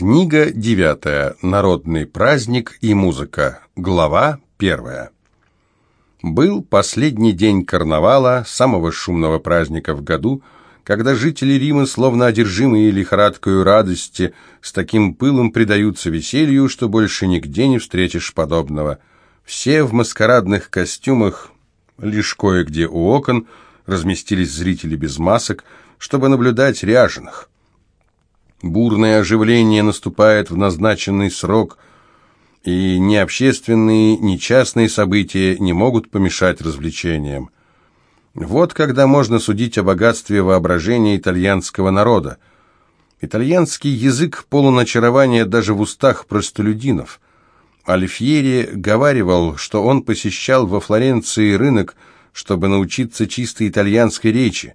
Книга девятая. Народный праздник и музыка. Глава первая. Был последний день карнавала, самого шумного праздника в году, когда жители Рима, словно одержимые лихорадкою радости, с таким пылом предаются веселью, что больше нигде не встретишь подобного. Все в маскарадных костюмах, лишь кое-где у окон, разместились зрители без масок, чтобы наблюдать ряженых. Бурное оживление наступает в назначенный срок, и ни общественные, ни частные события не могут помешать развлечениям. Вот когда можно судить о богатстве воображения итальянского народа. Итальянский язык полон очарования даже в устах простолюдинов. Альфьери говаривал, что он посещал во Флоренции рынок, чтобы научиться чистой итальянской речи.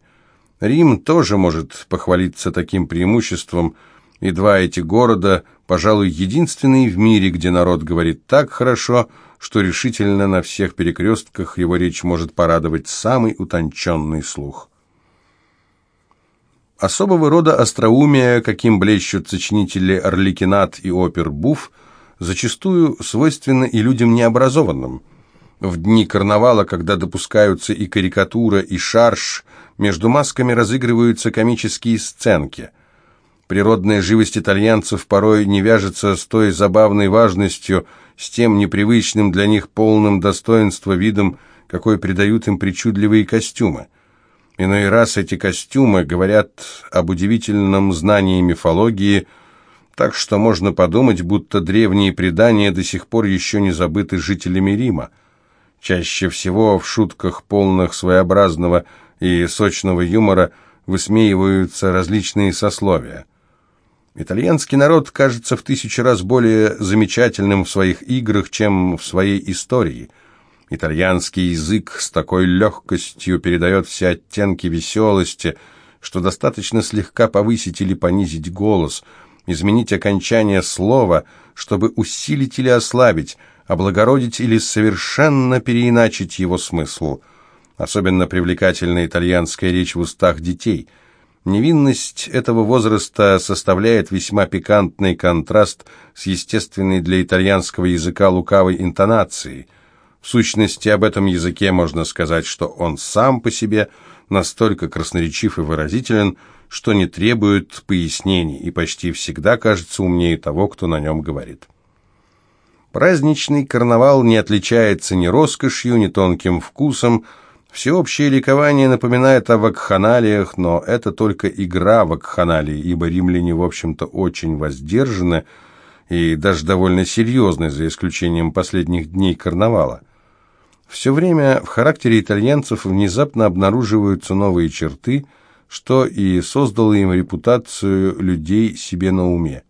Рим тоже может похвалиться таким преимуществом, и два эти города, пожалуй, единственные в мире, где народ говорит так хорошо, что решительно на всех перекрестках его речь может порадовать самый утонченный слух. Особого рода остроумия, каким блещут сочинители «Орликинат» и «Опер Буф», зачастую свойственно и людям необразованным. В дни карнавала, когда допускаются и карикатура, и шарш – между масками разыгрываются комические сценки. Природная живость итальянцев порой не вяжется с той забавной важностью, с тем непривычным для них полным достоинства видом, какой придают им причудливые костюмы. Иной раз эти костюмы говорят об удивительном знании мифологии, так что можно подумать, будто древние предания до сих пор еще не забыты жителями Рима. Чаще всего в шутках полных своеобразного и сочного юмора высмеиваются различные сословия. Итальянский народ кажется в тысячу раз более замечательным в своих играх, чем в своей истории. Итальянский язык с такой легкостью передает все оттенки веселости, что достаточно слегка повысить или понизить голос, изменить окончание слова, чтобы усилить или ослабить, облагородить или совершенно переиначить его смысл – Особенно привлекательна итальянская речь в устах детей. Невинность этого возраста составляет весьма пикантный контраст с естественной для итальянского языка лукавой интонацией. В сущности, об этом языке можно сказать, что он сам по себе настолько красноречив и выразителен, что не требует пояснений и почти всегда кажется умнее того, кто на нем говорит. Праздничный карнавал не отличается ни роскошью, ни тонким вкусом, Всеобщее ликование напоминает о вакханалиях, но это только игра вакханалий, ибо римляне, в общем-то, очень воздержаны и даже довольно серьезны, за исключением последних дней карнавала. Все время в характере итальянцев внезапно обнаруживаются новые черты, что и создало им репутацию людей себе на уме.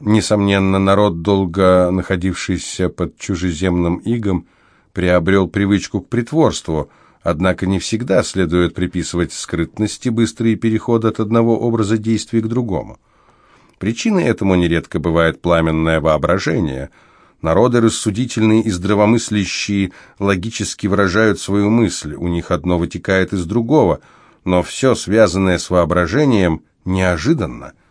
Несомненно, народ, долго находившийся под чужеземным игом, приобрел привычку к притворству, однако не всегда следует приписывать скрытности быстрые переходы от одного образа действий к другому. Причиной этому нередко бывает пламенное воображение. Народы рассудительные и здравомыслящие логически выражают свою мысль, у них одно вытекает из другого, но все, связанное с воображением, неожиданно –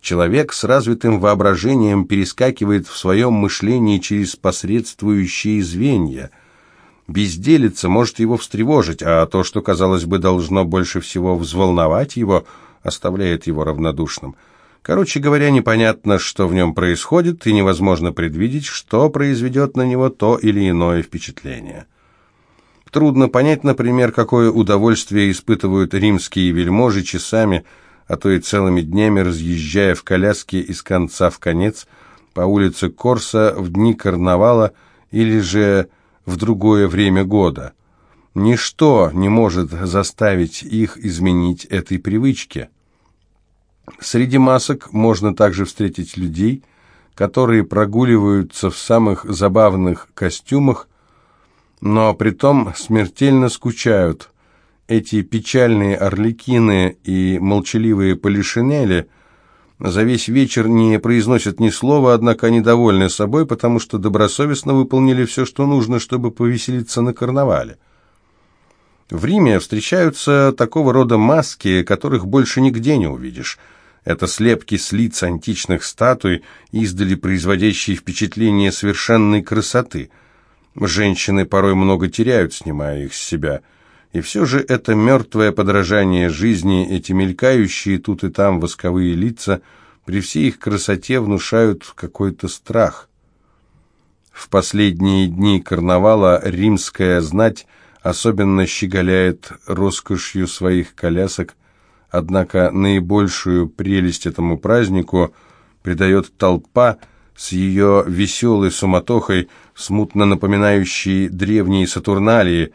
Человек с развитым воображением перескакивает в своем мышлении через посредствующие звенья. Безделица может его встревожить, а то, что, казалось бы, должно больше всего взволновать его, оставляет его равнодушным. Короче говоря, непонятно, что в нем происходит, и невозможно предвидеть, что произведет на него то или иное впечатление. Трудно понять, например, какое удовольствие испытывают римские вельможи часами, а то и целыми днями разъезжая в коляске из конца в конец по улице Корса в дни карнавала или же в другое время года. Ничто не может заставить их изменить этой привычке. Среди масок можно также встретить людей, которые прогуливаются в самых забавных костюмах, но притом смертельно скучают. Эти печальные орликины и молчаливые полишинели – за весь вечер не произносят ни слова, однако они довольны собой, потому что добросовестно выполнили все, что нужно, чтобы повеселиться на карнавале. В Риме встречаются такого рода маски, которых больше нигде не увидишь. Это слепки с лиц античных статуй, издали производящие впечатление совершенной красоты. Женщины порой много теряют, снимая их с себя. И все же это мертвое подражание жизни, эти мелькающие тут и там восковые лица, при всей их красоте внушают какой-то страх. В последние дни карнавала римская знать особенно щеголяет роскошью своих колясок, однако наибольшую прелесть этому празднику придает толпа с ее веселой суматохой, смутно напоминающей древние Сатурналии.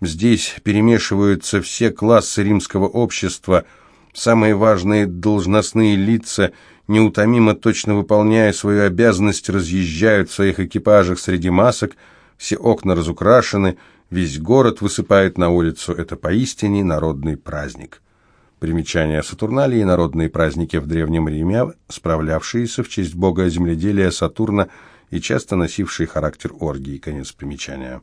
Здесь перемешиваются все классы римского общества, самые важные должностные лица – неутомимо точно выполняя свою обязанность, разъезжают в своих экипажах среди масок, все окна разукрашены, весь город высыпает на улицу. Это поистине народный праздник. Примечание Сатурналии – народные праздники в Древнем Риме, справлявшиеся в честь бога земледелия Сатурна и часто носившие характер оргии. Конец примечания.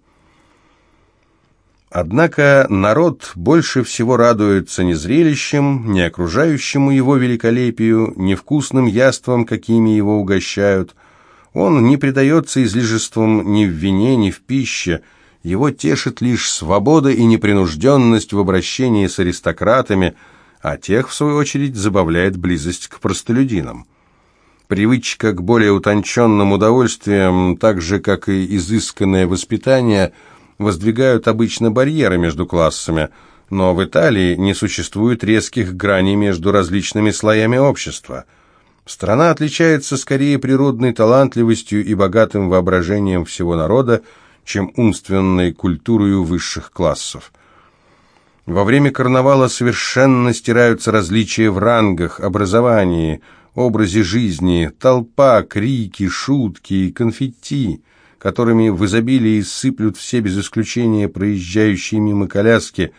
Однако народ больше всего радуется не зрелищем, не окружающему его великолепию, не вкусным яствам, какими его угощают. Он не предается излишествам ни в вине, ни в пище. Его тешит лишь свобода и непринужденность в обращении с аристократами, а тех, в свою очередь, забавляет близость к простолюдинам. Привычка к более утонченным удовольствиям, так же, как и изысканное воспитание – воздвигают обычно барьеры между классами, но в Италии не существует резких граней между различными слоями общества. Страна отличается скорее природной талантливостью и богатым воображением всего народа, чем умственной культурой высших классов. Во время карнавала совершенно стираются различия в рангах, образовании, образе жизни, толпа, крики, шутки, конфетти которыми в изобилии сыплют все без исключения проезжающие мимо коляски.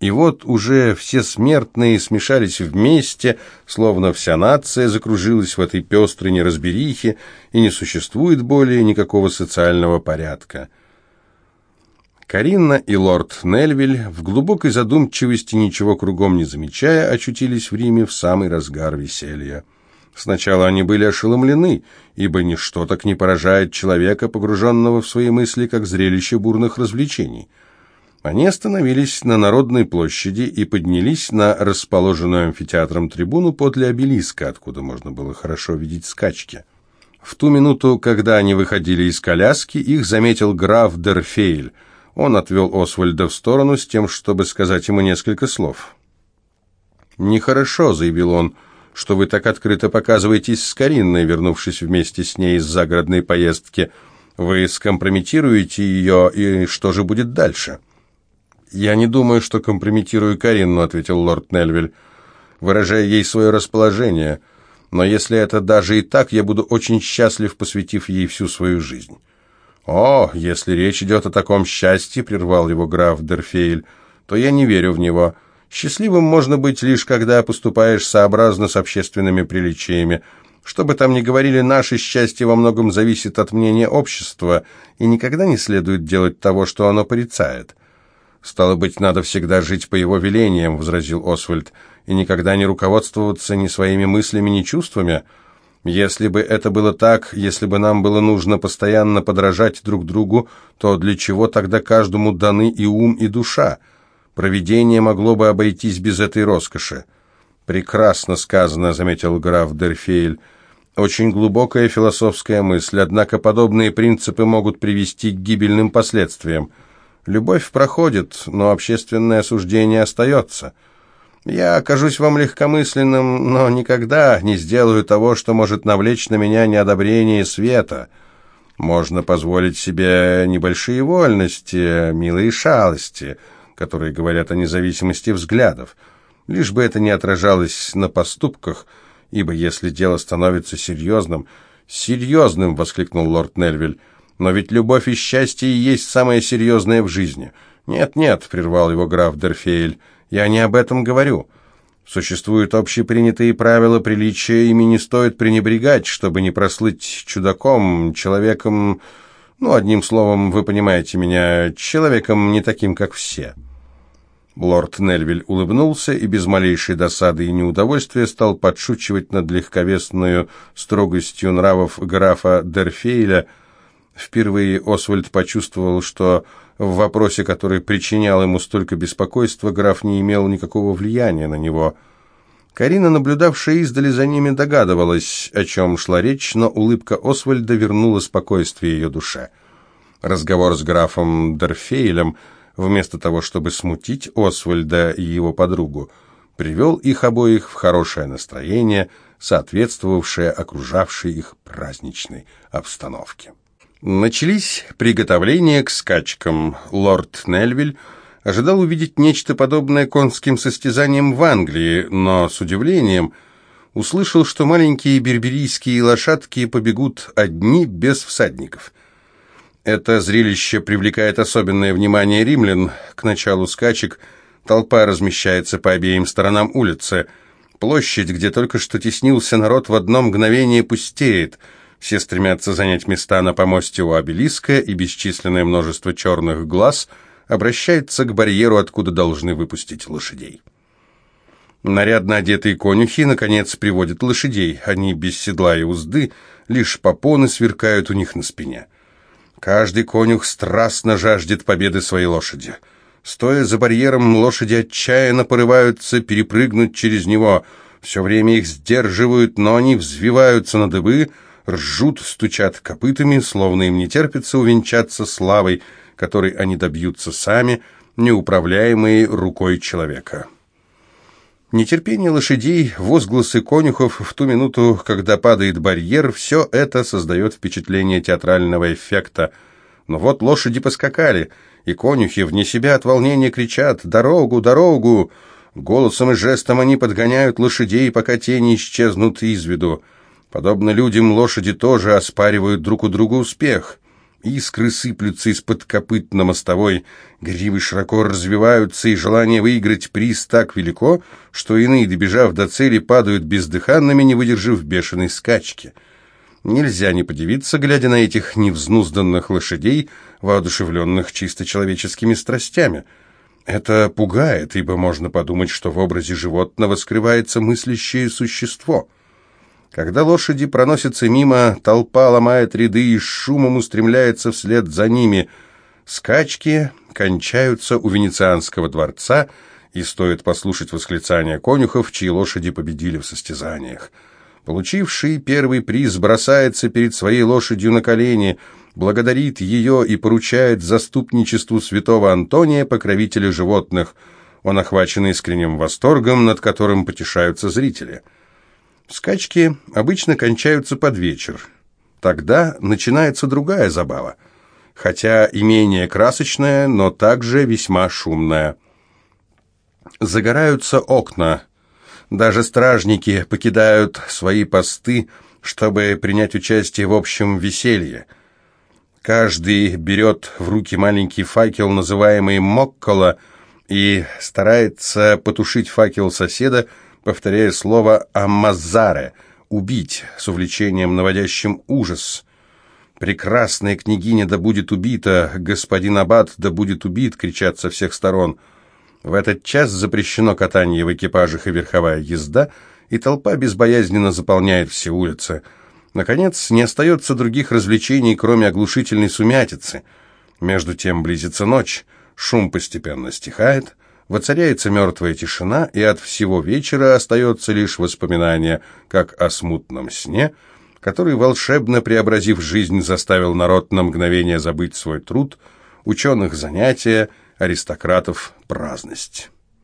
И вот уже все смертные смешались вместе, словно вся нация закружилась в этой пестрой неразберихе, и не существует более никакого социального порядка. Каринна и лорд Нельвиль, в глубокой задумчивости, ничего кругом не замечая, очутились в Риме в самый разгар веселья. Сначала они были ошеломлены, ибо ничто так не поражает человека, погруженного в свои мысли, как зрелище бурных развлечений. Они остановились на Народной площади и поднялись на расположенную амфитеатром трибуну подле обелиска, откуда можно было хорошо видеть скачки. В ту минуту, когда они выходили из коляски, их заметил граф Дерфейль. Он отвел Освальда в сторону с тем, чтобы сказать ему несколько слов. «Нехорошо», — заявил он, — что вы так открыто показываетесь с Каринной, вернувшись вместе с ней из загородной поездки. Вы скомпрометируете ее, и что же будет дальше?» «Я не думаю, что компрометирую Каринну», — ответил лорд Нельвиль, выражая ей свое расположение. «Но если это даже и так, я буду очень счастлив, посвятив ей всю свою жизнь». «О, если речь идет о таком счастье», — прервал его граф Дерфейль, — «то я не верю в него». Счастливым можно быть лишь когда поступаешь сообразно с общественными приличиями. Что бы там ни говорили, наше счастье во многом зависит от мнения общества, и никогда не следует делать того, что оно порицает. «Стало быть, надо всегда жить по его велениям», — возразил Освальд, «и никогда не руководствоваться ни своими мыслями, ни чувствами. Если бы это было так, если бы нам было нужно постоянно подражать друг другу, то для чего тогда каждому даны и ум, и душа?» Провидение могло бы обойтись без этой роскоши. «Прекрасно сказано», — заметил граф Дерфейль. «Очень глубокая философская мысль, однако подобные принципы могут привести к гибельным последствиям. Любовь проходит, но общественное осуждение остается. Я окажусь вам легкомысленным, но никогда не сделаю того, что может навлечь на меня неодобрение света. Можно позволить себе небольшие вольности, милые шалости» которые говорят о независимости взглядов, лишь бы это не отражалось на поступках, ибо если дело становится серьезным... «Серьезным!» — воскликнул лорд Нельвиль. «Но ведь любовь и счастье и есть самое серьезное в жизни». «Нет-нет», — прервал его граф Дерфейль, — «я не об этом говорю». Существуют общепринятые правила приличия, ими не стоит пренебрегать, чтобы не прослыть чудаком, человеком, ну, одним словом, вы понимаете меня, человеком не таким, как все. Лорд Нельвиль улыбнулся и без малейшей досады и неудовольствия стал подшучивать над легковесную строгостью нравов графа Дерфейля. Впервые Освальд почувствовал, что в вопросе, который причинял ему столько беспокойства, граф не имел никакого влияния на него. Карина, наблюдавшая издали за ними, догадывалась, о чем шла речь, но улыбка Освальда вернула спокойствие ее душе. Разговор с графом Дерфейлем – вместо того, чтобы смутить Освальда и его подругу, привел их обоих в хорошее настроение, соответствовавшее окружавшей их праздничной обстановке. Начались приготовления к скачкам. Лорд Нельвиль ожидал увидеть нечто подобное конским состязаниям в Англии, но с удивлением услышал, что маленькие берберийские лошадки побегут одни без всадников – это зрелище привлекает особенное внимание римлян. К началу скачек толпа размещается по обеим сторонам улицы. Площадь, где только что теснился народ, в одно мгновение пустеет. Все стремятся занять места на помосте у обелиска, и бесчисленное множество черных глаз обращается к барьеру, откуда должны выпустить лошадей. Нарядно одетые конюхи, наконец, приводят лошадей. Они без седла и узды, лишь попоны сверкают у них на спине. Каждый конюх страстно жаждет победы своей лошади. Стоя за барьером, лошади отчаянно порываются перепрыгнуть через него. Все время их сдерживают, но они взвиваются на дыбы, ржут, стучат копытами, словно им не терпится увенчаться славой, которой они добьются сами, неуправляемые рукой человека. Нетерпение лошадей, возгласы конюхов в ту минуту, когда падает барьер, все это создает впечатление театрального эффекта. Но вот лошади поскакали, и конюхи вне себя от волнения кричат «Дорогу! Дорогу!». Голосом и жестом они подгоняют лошадей, пока тени исчезнут из виду. Подобно людям, лошади тоже оспаривают друг у друга успех. Искры сыплются из-под копыт на мостовой, гривы широко развиваются, и желание выиграть приз так велико, что иные, добежав до цели, падают бездыханными, не выдержав бешеной скачки. Нельзя не подивиться, глядя на этих невзнузданных лошадей, воодушевленных чисто человеческими страстями. Это пугает, ибо можно подумать, что в образе животного скрывается мыслящее существо — когда лошади проносятся мимо, толпа ломает ряды и шумом устремляется вслед за ними. Скачки кончаются у Венецианского дворца, и стоит послушать восклицания конюхов, чьи лошади победили в состязаниях. Получивший первый приз бросается перед своей лошадью на колени, благодарит ее и поручает заступничеству святого Антония, покровителя животных. Он охвачен искренним восторгом, над которым потешаются зрители. Скачки обычно кончаются под вечер. Тогда начинается другая забава, хотя и менее красочная, но также весьма шумная. Загораются окна. Даже стражники покидают свои посты, чтобы принять участие в общем веселье. Каждый берет в руки маленький факел, называемый «моккола», и старается потушить факел соседа, повторяя слово «амазаре» — «убить» с увлечением, наводящим ужас. «Прекрасная княгиня да будет убита! Господин Аббат да будет убит!» — кричат со всех сторон. В этот час запрещено катание в экипажах и верховая езда, и толпа безбоязненно заполняет все улицы. Наконец, не остается других развлечений, кроме оглушительной сумятицы. Между тем близится ночь, шум постепенно стихает — Воцаряется мертвая тишина, и от всего вечера остается лишь воспоминание, как о смутном сне, который, волшебно преобразив жизнь, заставил народ на мгновение забыть свой труд, ученых занятия, аристократов праздность.